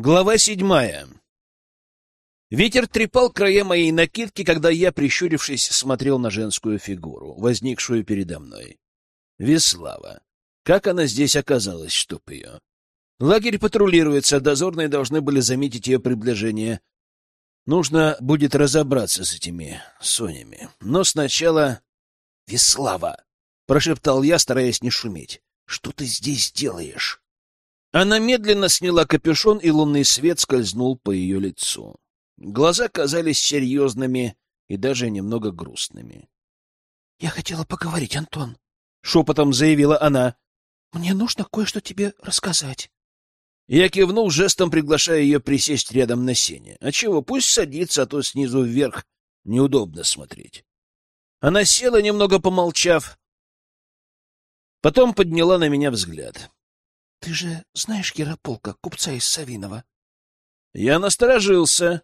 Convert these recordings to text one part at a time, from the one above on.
Глава седьмая. Ветер трепал края моей накидки, когда я, прищурившись, смотрел на женскую фигуру, возникшую передо мной. Веслава. Как она здесь оказалась, чтоб ее? Лагерь патрулируется, дозорные должны были заметить ее приближение. Нужно будет разобраться с этими сонями. Но сначала... — Веслава! — прошептал я, стараясь не шуметь. — Что ты здесь делаешь? Она медленно сняла капюшон, и лунный свет скользнул по ее лицу. Глаза казались серьезными и даже немного грустными. — Я хотела поговорить, Антон, — шепотом заявила она. — Мне нужно кое-что тебе рассказать. Я кивнул, жестом приглашая ее присесть рядом на сене. А чего, пусть садится, а то снизу вверх неудобно смотреть. Она села, немного помолчав, потом подняла на меня взгляд. — Ты же знаешь Ярополка, купца из Савинова? Я насторожился.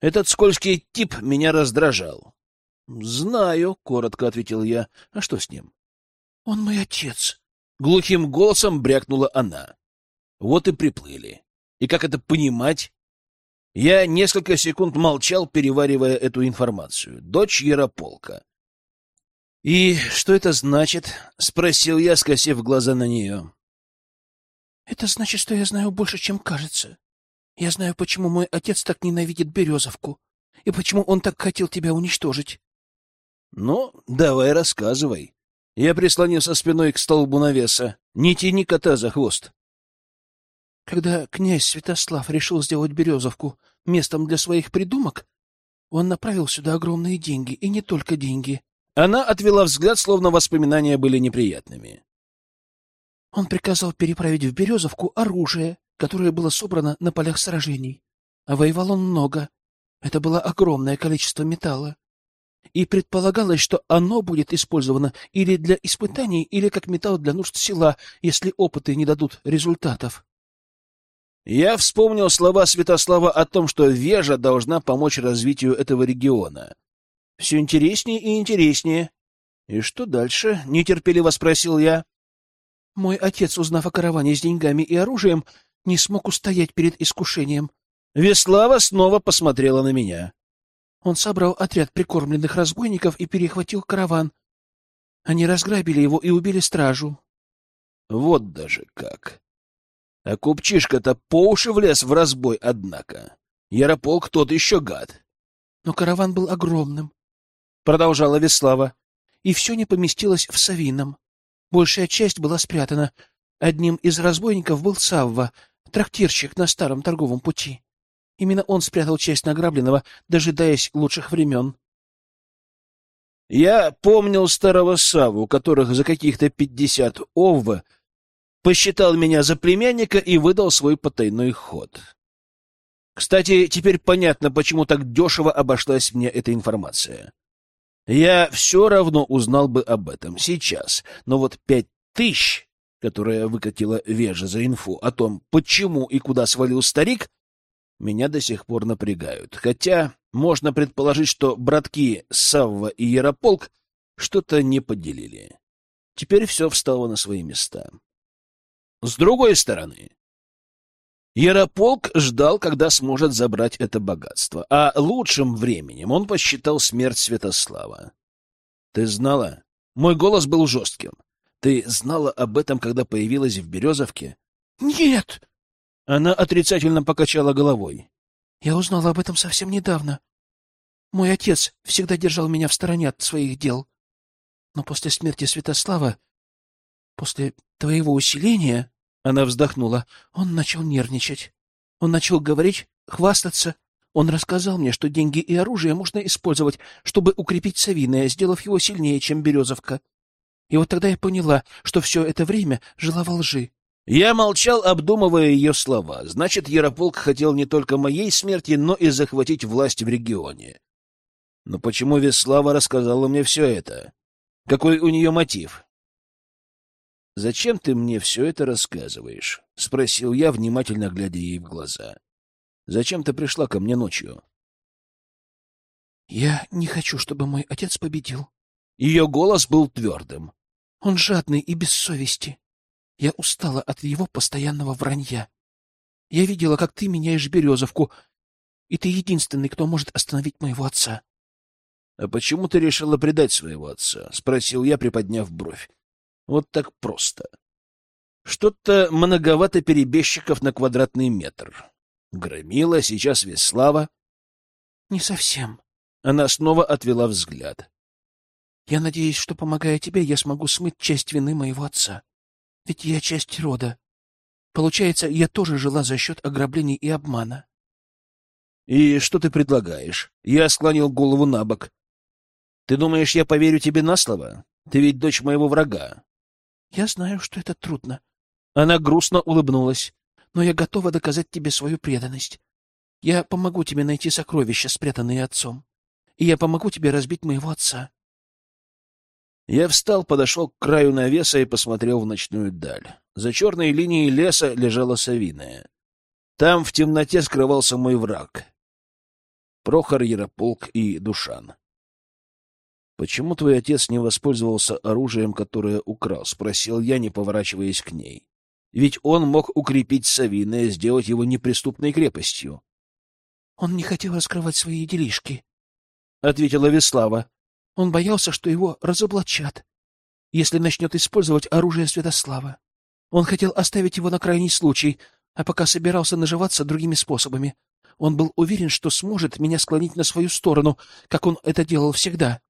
Этот скользкий тип меня раздражал. — Знаю, — коротко ответил я. — А что с ним? — Он мой отец. Глухим голосом брякнула она. Вот и приплыли. И как это понимать? Я несколько секунд молчал, переваривая эту информацию. Дочь Ярополка. — И что это значит? — спросил я, скосив глаза на нее. Это значит, что я знаю больше, чем кажется. Я знаю, почему мой отец так ненавидит Березовку, и почему он так хотел тебя уничтожить. — Ну, давай рассказывай. Я прислонился спиной к столбу навеса. Не тяни кота за хвост. Когда князь Святослав решил сделать Березовку местом для своих придумок, он направил сюда огромные деньги, и не только деньги. Она отвела взгляд, словно воспоминания были неприятными. Он приказал переправить в Березовку оружие, которое было собрано на полях сражений. А воевал он много. Это было огромное количество металла. И предполагалось, что оно будет использовано или для испытаний, или как металл для нужд села, если опыты не дадут результатов. Я вспомнил слова Святослава о том, что Вежа должна помочь развитию этого региона. Все интереснее и интереснее. И что дальше? Нетерпеливо спросил я. Мой отец, узнав о караване с деньгами и оружием, не смог устоять перед искушением. Веслава снова посмотрела на меня. Он собрал отряд прикормленных разбойников и перехватил караван. Они разграбили его и убили стражу. Вот даже как. А купчишка-то по уши влез в разбой, однако. Ярополк тот еще гад. Но караван был огромным, — продолжала Веслава, — и все не поместилось в Савином. Большая часть была спрятана. Одним из разбойников был Савва, трактирщик на старом торговом пути. Именно он спрятал часть награбленного, дожидаясь лучших времен. Я помнил старого Саву, которых за каких-то пятьдесят овва посчитал меня за племянника и выдал свой потайной ход. Кстати, теперь понятно, почему так дешево обошлась мне эта информация. Я все равно узнал бы об этом сейчас, но вот пять тысяч, которые выкатила Вежа за инфу о том, почему и куда свалил старик, меня до сих пор напрягают. Хотя можно предположить, что братки Савва и Ярополк что-то не поделили. Теперь все встало на свои места. С другой стороны, Ярополк ждал, когда сможет забрать это богатство, а лучшим временем он посчитал смерть Святослава. Ты знала? Мой голос был жестким. Ты знала об этом, когда появилась в Березовке? Нет! Она отрицательно покачала головой. Я узнала об этом совсем недавно. Мой отец всегда держал меня в стороне от своих дел. Но после смерти Святослава, после твоего усиления, она вздохнула. Он начал нервничать. Он начал говорить, хвастаться. Он рассказал мне, что деньги и оружие можно использовать, чтобы укрепить Савиное, сделав его сильнее, чем Березовка. И вот тогда я поняла, что все это время жила во лжи. Я молчал, обдумывая ее слова. Значит, Ярополк хотел не только моей смерти, но и захватить власть в регионе. Но почему Веслава рассказала мне все это? Какой у нее мотив? «Зачем ты мне все это рассказываешь?» — спросил я, внимательно глядя ей в глаза. «Зачем ты пришла ко мне ночью?» «Я не хочу, чтобы мой отец победил». Ее голос был твердым. «Он жадный и без совести. Я устала от его постоянного вранья. Я видела, как ты меняешь березовку, и ты единственный, кто может остановить моего отца. — А почему ты решила предать своего отца? — спросил я, приподняв бровь. — Вот так просто. Что-то многовато перебежчиков на квадратный метр. Громила, сейчас Веслава. — Не совсем. Она снова отвела взгляд. — Я надеюсь, что, помогая тебе, я смогу смыть часть вины моего отца. Ведь я часть рода. Получается, я тоже жила за счет ограблений и обмана. — И что ты предлагаешь? Я склонил голову на бок. Ты думаешь, я поверю тебе на слово? Ты ведь дочь моего врага. Я знаю, что это трудно. Она грустно улыбнулась. Но я готова доказать тебе свою преданность. Я помогу тебе найти сокровища, спрятанные отцом. И я помогу тебе разбить моего отца. Я встал, подошел к краю навеса и посмотрел в ночную даль. За черной линией леса лежала совиная. Там в темноте скрывался мой враг. Прохор, Ярополк и Душан. «Почему твой отец не воспользовался оружием, которое украл?» — спросил я, не поворачиваясь к ней. «Ведь он мог укрепить Савиное, сделать его неприступной крепостью». «Он не хотел раскрывать свои делишки», — ответила Веслава. «Он боялся, что его разоблачат, если начнет использовать оружие Святослава. Он хотел оставить его на крайний случай, а пока собирался наживаться другими способами. Он был уверен, что сможет меня склонить на свою сторону, как он это делал всегда».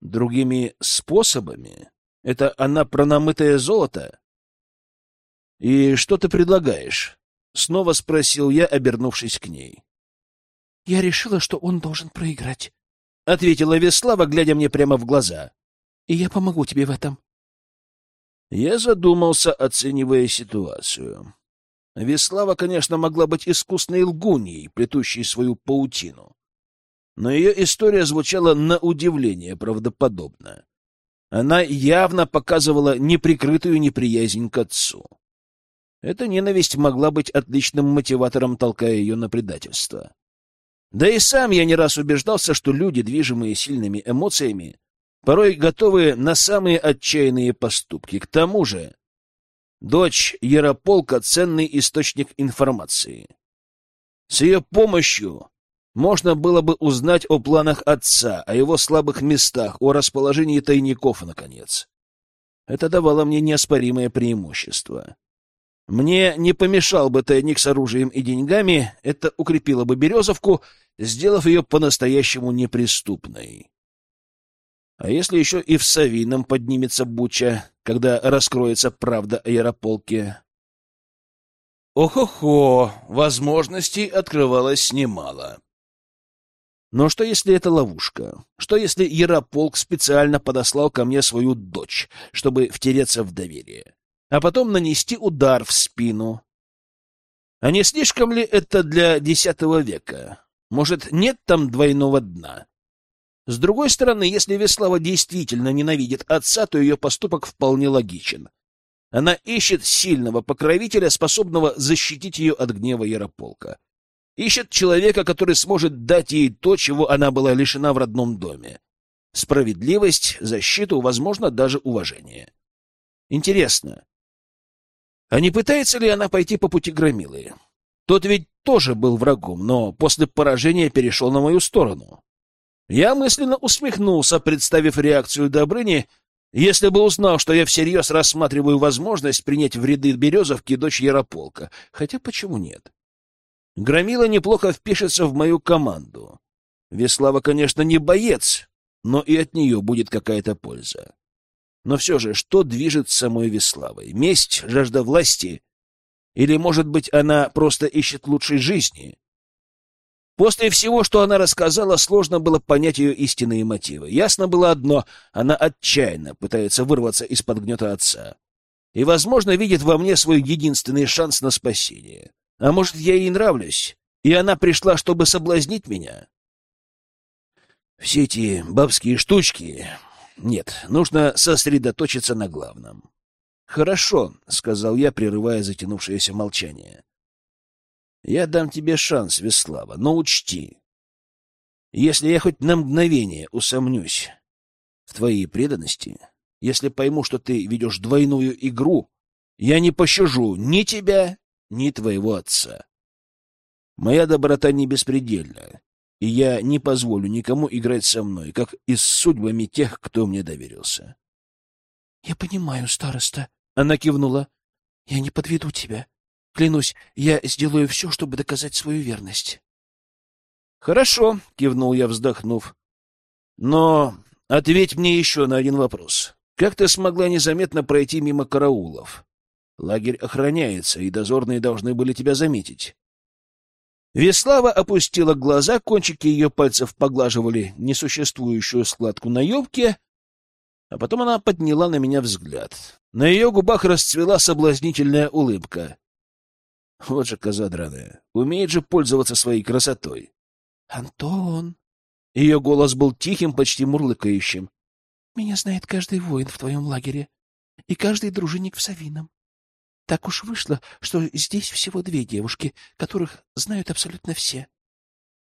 Другими способами? Это она про намытое золото? И что ты предлагаешь? Снова спросил я, обернувшись к ней. Я решила, что он должен проиграть. Ответила Веслава, глядя мне прямо в глаза. И я помогу тебе в этом. Я задумался, оценивая ситуацию. Веслава, конечно, могла быть искусной лгуньей, плетущей свою паутину но ее история звучала на удивление правдоподобно. Она явно показывала неприкрытую неприязнь к отцу. Эта ненависть могла быть отличным мотиватором, толкая ее на предательство. Да и сам я не раз убеждался, что люди, движимые сильными эмоциями, порой готовы на самые отчаянные поступки. К тому же, дочь Ярополка — ценный источник информации. С ее помощью можно было бы узнать о планах отца, о его слабых местах, о расположении тайников, наконец. Это давало мне неоспоримое преимущество. Мне не помешал бы тайник с оружием и деньгами, это укрепило бы Березовку, сделав ее по-настоящему неприступной. А если еще и в Савином поднимется буча, когда раскроется правда о Ярополке? Ох-охо, возможностей открывалось немало. Но что, если это ловушка? Что, если Ярополк специально подослал ко мне свою дочь, чтобы втереться в доверие, а потом нанести удар в спину? А не слишком ли это для десятого века? Может, нет там двойного дна? С другой стороны, если Веслава действительно ненавидит отца, то ее поступок вполне логичен. Она ищет сильного покровителя, способного защитить ее от гнева Ярополка. Ищет человека, который сможет дать ей то, чего она была лишена в родном доме. Справедливость, защиту, возможно, даже уважение. Интересно, а не пытается ли она пойти по пути Громилы? Тот ведь тоже был врагом, но после поражения перешел на мою сторону. Я мысленно усмехнулся, представив реакцию Добрыни, если бы узнал, что я всерьез рассматриваю возможность принять в ряды Березовки дочь Ярополка. Хотя почему нет? Громила неплохо впишется в мою команду. Веслава, конечно, не боец, но и от нее будет какая-то польза. Но все же, что движет самой Веславой? Месть, жажда власти? Или, может быть, она просто ищет лучшей жизни? После всего, что она рассказала, сложно было понять ее истинные мотивы. Ясно было одно — она отчаянно пытается вырваться из-под гнета отца. И, возможно, видит во мне свой единственный шанс на спасение. А может, я ей нравлюсь, и она пришла, чтобы соблазнить меня? Все эти бабские штучки... Нет, нужно сосредоточиться на главном. «Хорошо», — сказал я, прерывая затянувшееся молчание. «Я дам тебе шанс, Веслава, но учти, если я хоть на мгновение усомнюсь в твоей преданности, если пойму, что ты ведешь двойную игру, я не пощажу ни тебя, ни твоего отца. Моя доброта не беспредельна, и я не позволю никому играть со мной, как и с судьбами тех, кто мне доверился. — Я понимаю, староста, — она кивнула. — Я не подведу тебя. Клянусь, я сделаю все, чтобы доказать свою верность. — Хорошо, — кивнул я, вздохнув. — Но ответь мне еще на один вопрос. Как ты смогла незаметно пройти мимо караулов? Лагерь охраняется, и дозорные должны были тебя заметить. Веслава опустила глаза, кончики ее пальцев поглаживали несуществующую складку на юбке, а потом она подняла на меня взгляд. На ее губах расцвела соблазнительная улыбка. Вот же коза драная, умеет же пользоваться своей красотой. «Антон!» Ее голос был тихим, почти мурлыкающим. «Меня знает каждый воин в твоем лагере и каждый дружинник в Савином. Так уж вышло, что здесь всего две девушки, которых знают абсолютно все.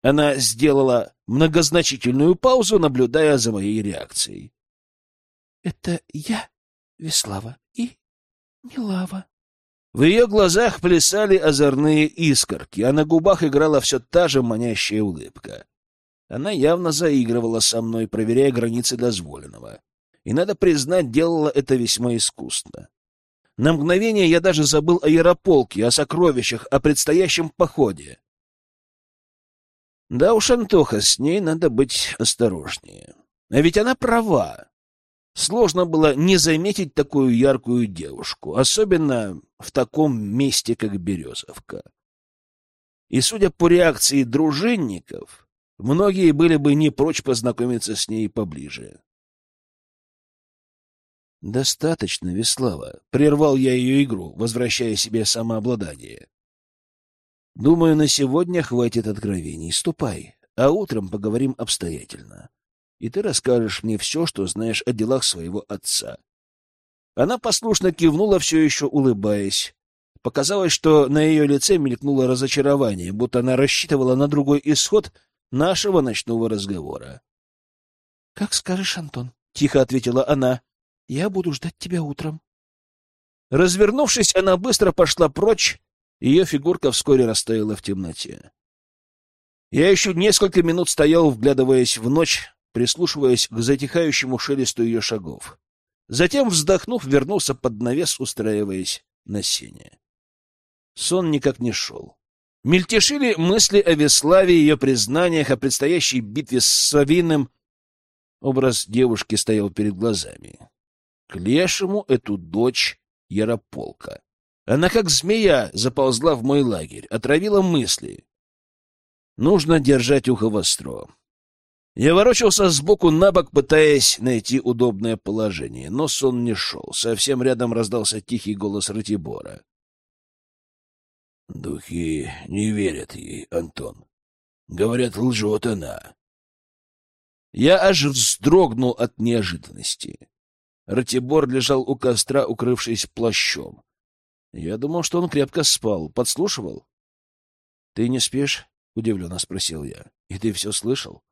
Она сделала многозначительную паузу, наблюдая за моей реакцией. — Это я, Веслава, и Милава. В ее глазах плясали озорные искорки, а на губах играла все та же манящая улыбка. Она явно заигрывала со мной, проверяя границы дозволенного. И, надо признать, делала это весьма искусно. На мгновение я даже забыл о Ярополке, о сокровищах, о предстоящем походе. Да уж, Антоха, с ней надо быть осторожнее. А ведь она права. Сложно было не заметить такую яркую девушку, особенно в таком месте, как Березовка. И, судя по реакции дружинников, многие были бы не прочь познакомиться с ней поближе. «Достаточно, Веслава», — прервал я ее игру, возвращая себе самообладание. «Думаю, на сегодня хватит откровений. Ступай, а утром поговорим обстоятельно. И ты расскажешь мне все, что знаешь о делах своего отца». Она послушно кивнула, все еще улыбаясь. Показалось, что на ее лице мелькнуло разочарование, будто она рассчитывала на другой исход нашего ночного разговора. — Как скажешь, Антон, — тихо ответила она. Я буду ждать тебя утром. Развернувшись, она быстро пошла прочь, ее фигурка вскоре растаяла в темноте. Я еще несколько минут стоял, вглядываясь в ночь, прислушиваясь к затихающему шелесту ее шагов. Затем, вздохнув, вернулся под навес, устраиваясь на сене. Сон никак не шел. Мельтешили мысли о Веславе, ее признаниях, о предстоящей битве с Савиным. Образ девушки стоял перед глазами к лешему эту дочь Ярополка. Она, как змея, заползла в мой лагерь, отравила мысли. Нужно держать ухо востро. Я ворочался сбоку на бок, пытаясь найти удобное положение, но сон не шел. Совсем рядом раздался тихий голос Ратибора. «Духи не верят ей, Антон. Говорят, лжет она». Я аж вздрогнул от неожиданности. Ратибор лежал у костра, укрывшись плащом. Я думал, что он крепко спал. Подслушивал? — Ты не спишь? — удивленно спросил я. — И ты все слышал?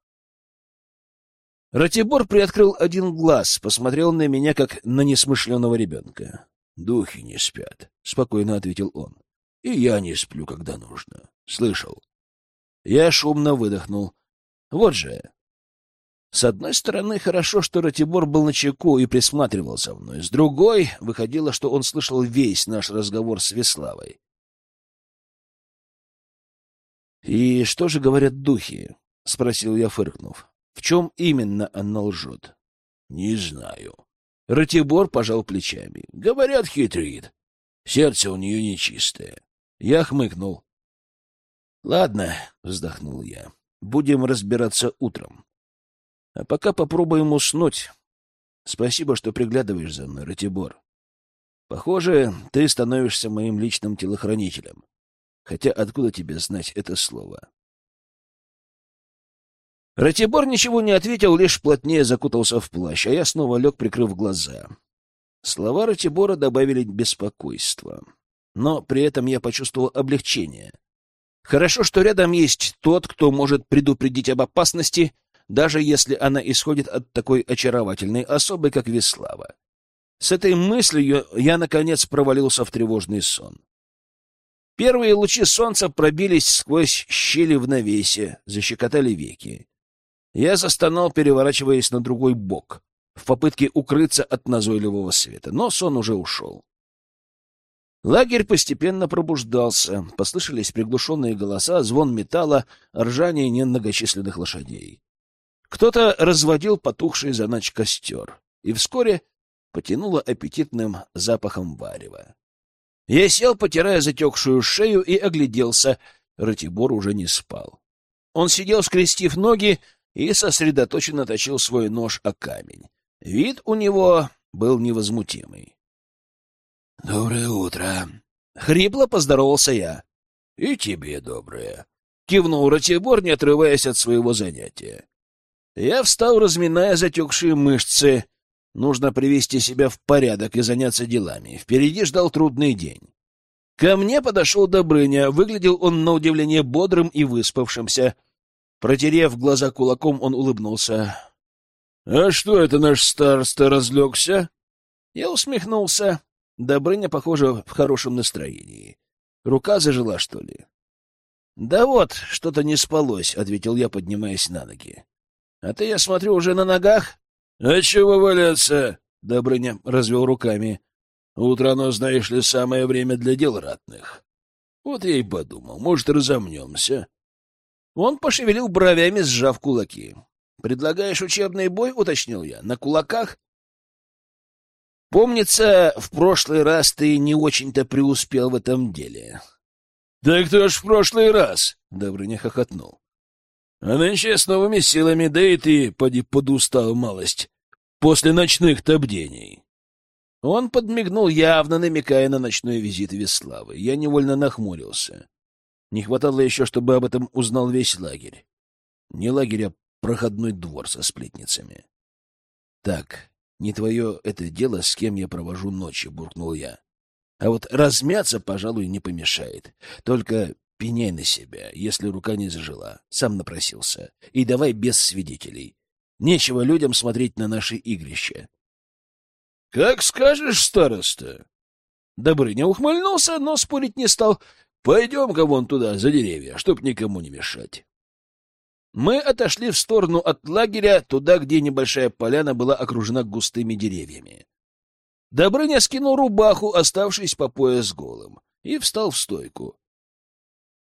Ратибор приоткрыл один глаз, посмотрел на меня, как на несмышленного ребенка. — Духи не спят, — спокойно ответил он. — И я не сплю, когда нужно. Слышал. Я шумно выдохнул. Вот же, с одной стороны, хорошо, что Ратибор был на чеку и присматривал за мной. С другой, выходило, что он слышал весь наш разговор с Веславой. «И что же говорят духи?» — спросил я, фыркнув. «В чем именно она лжет?» «Не знаю». Ратибор пожал плечами. «Говорят, хитрит. Сердце у нее нечистое». Я хмыкнул. «Ладно», — вздохнул я, — «будем разбираться утром». А пока попробуем уснуть. Спасибо, что приглядываешь за мной, Ратибор. Похоже, ты становишься моим личным телохранителем. Хотя откуда тебе знать это слово? Ратибор ничего не ответил, лишь плотнее закутался в плащ, а я снова лег, прикрыв глаза. Слова Ратибора добавили беспокойства. Но при этом я почувствовал облегчение. Хорошо, что рядом есть тот, кто может предупредить об опасности даже если она исходит от такой очаровательной особы, как Веслава. С этой мыслью я, наконец, провалился в тревожный сон. Первые лучи солнца пробились сквозь щели в навесе, защекотали веки. Я застонал, переворачиваясь на другой бок, в попытке укрыться от назойливого света, но сон уже ушел. Лагерь постепенно пробуждался, послышались приглушенные голоса, звон металла, ржание немногочисленных лошадей. Кто-то разводил потухший за ночь костер, и вскоре потянуло аппетитным запахом варева. Я сел, потирая затекшую шею, и огляделся. Ратибор уже не спал. Он сидел, скрестив ноги, и сосредоточенно точил свой нож о камень. Вид у него был невозмутимый. — Доброе утро! — хрипло поздоровался я. — И тебе доброе! — кивнул Ратибор, не отрываясь от своего занятия. Я встал, разминая затекшие мышцы. Нужно привести себя в порядок и заняться делами. Впереди ждал трудный день. Ко мне подошел Добрыня. Выглядел он на удивление бодрым и выспавшимся. Протерев глаза кулаком, он улыбнулся. — А что это наш староста разлегся? Я усмехнулся. Добрыня, похоже, в хорошем настроении. Рука зажила, что ли? — Да вот, что-то не спалось, — ответил я, поднимаясь на ноги. — А ты, я смотрю, уже на ногах? — А чего валяться? — Добрыня развел руками. — Утро, оно, знаешь ли, самое время для дел ратных. Вот я и подумал, может, разомнемся. Он пошевелил бровями, сжав кулаки. — Предлагаешь учебный бой? — уточнил я. — На кулаках? Помнится, в прошлый раз ты не очень-то преуспел в этом деле. — Да кто ж в прошлый раз? — Добрыня хохотнул. — А нынче с новыми силами, да и ты, поди, подустал малость, после ночных табдений. Он подмигнул, явно намекая на ночной визит Веславы. Я невольно нахмурился. Не хватало еще, чтобы об этом узнал весь лагерь. Не лагерь, а проходной двор со сплетницами. — Так, не твое это дело, с кем я провожу ночи, — буркнул я. А вот размяться, пожалуй, не помешает. Только пеняй на себя, если рука не зажила. Сам напросился. И давай без свидетелей. Нечего людям смотреть на наши игрища. — Как скажешь, староста. Добрыня ухмыльнулся, но спорить не стал. — Пойдем-ка вон туда, за деревья, чтоб никому не мешать. Мы отошли в сторону от лагеря, туда, где небольшая поляна была окружена густыми деревьями. Добрыня скинул рубаху, оставшись по пояс голым, и встал в стойку.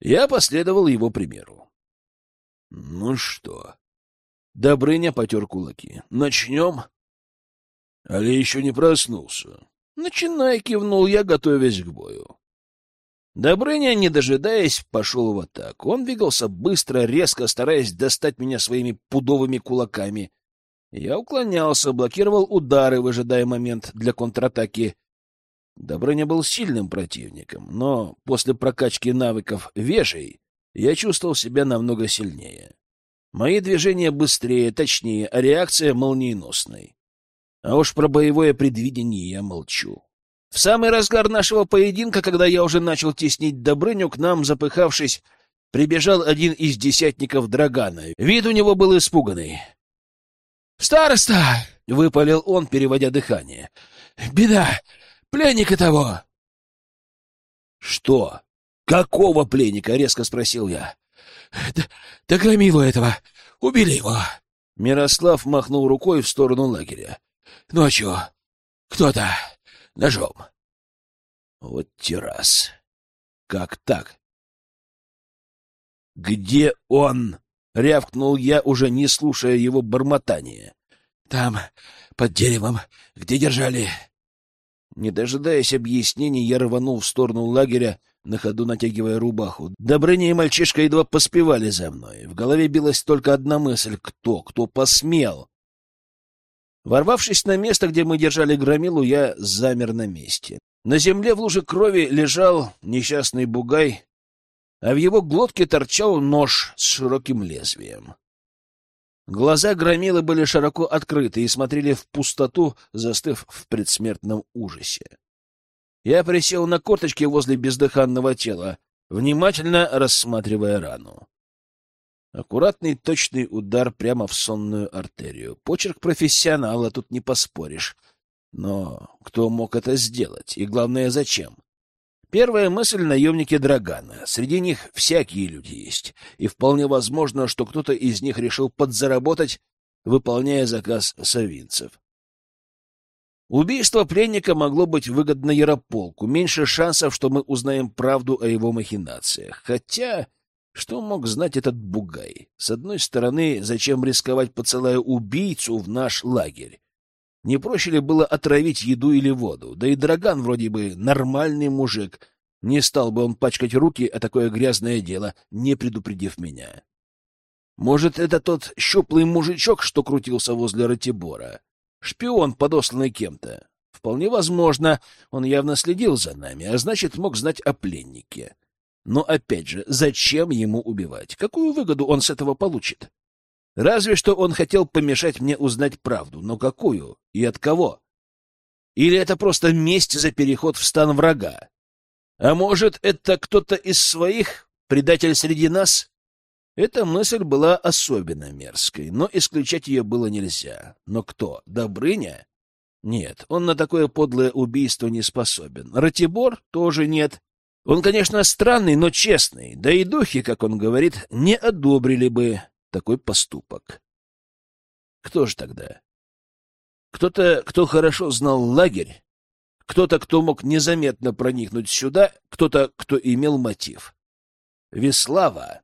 Я последовал его примеру. — Ну что? Добрыня потер кулаки. — Начнем? — Али еще не проснулся? — Начинай, — кивнул я, готовясь к бою. Добрыня, не дожидаясь, пошел в атаку. Он двигался быстро, резко, стараясь достать меня своими пудовыми кулаками. Я уклонялся, блокировал удары, выжидая момент для контратаки. Добрыня был сильным противником, но после прокачки навыков вежей я чувствовал себя намного сильнее. Мои движения быстрее, точнее, а реакция молниеносной. А уж про боевое предвидение я молчу. В самый разгар нашего поединка, когда я уже начал теснить Добрыню, к нам, запыхавшись, прибежал один из десятников Драгана. Вид у него был испуганный. «Староста!» — выпалил он, переводя дыхание. «Беда! Пленника того!» «Что? Какого пленника?» — резко спросил я. «Да, да громилу этого! Убили его!» Мирослав махнул рукой в сторону лагеря. «Ночью кто-то Ножом. Вот террас. Как так? Где он? Рявкнул я, уже не слушая его бормотания. Там, под деревом, где держали. Не дожидаясь объяснений, я рванул в сторону лагеря, на ходу натягивая рубаху. Добрыня и мальчишка едва поспевали за мной. В голове билась только одна мысль — кто, кто посмел? Ворвавшись на место, где мы держали громилу, я замер на месте. На земле в луже крови лежал несчастный бугай, а в его глотке торчал нож с широким лезвием. Глаза громилы были широко открыты и смотрели в пустоту, застыв в предсмертном ужасе. Я присел на корточки возле бездыханного тела, внимательно рассматривая рану. Аккуратный точный удар прямо в сонную артерию. Почерк профессионала, тут не поспоришь. Но кто мог это сделать? И главное, зачем? Первая мысль — наемники Драгана. Среди них всякие люди есть, и вполне возможно, что кто-то из них решил подзаработать, выполняя заказ совинцев. Убийство пленника могло быть выгодно Ярополку, меньше шансов, что мы узнаем правду о его махинациях. Хотя, что мог знать этот бугай? С одной стороны, зачем рисковать, посылая убийцу в наш лагерь? Не проще ли было отравить еду или воду? Да и Драган вроде бы нормальный мужик. Не стал бы он пачкать руки о такое грязное дело, не предупредив меня. Может, это тот щуплый мужичок, что крутился возле Ратибора? Шпион, подосланный кем-то. Вполне возможно, он явно следил за нами, а значит, мог знать о пленнике. Но опять же, зачем ему убивать? Какую выгоду он с этого получит? Разве что он хотел помешать мне узнать правду, но какую и от кого? Или это просто месть за переход в стан врага? А может, это кто-то из своих, предатель среди нас? Эта мысль была особенно мерзкой, но исключать ее было нельзя. Но кто? Добрыня? Нет, он на такое подлое убийство не способен. Ратибор тоже нет. Он, конечно, странный, но честный, да и духи, как он говорит, не одобрили бы такой поступок. Кто же тогда? Кто-то, кто хорошо знал лагерь, кто-то, кто мог незаметно проникнуть сюда, кто-то, кто имел мотив. Веслава